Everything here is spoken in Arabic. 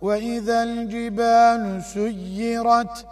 وإذا الجبال سيرت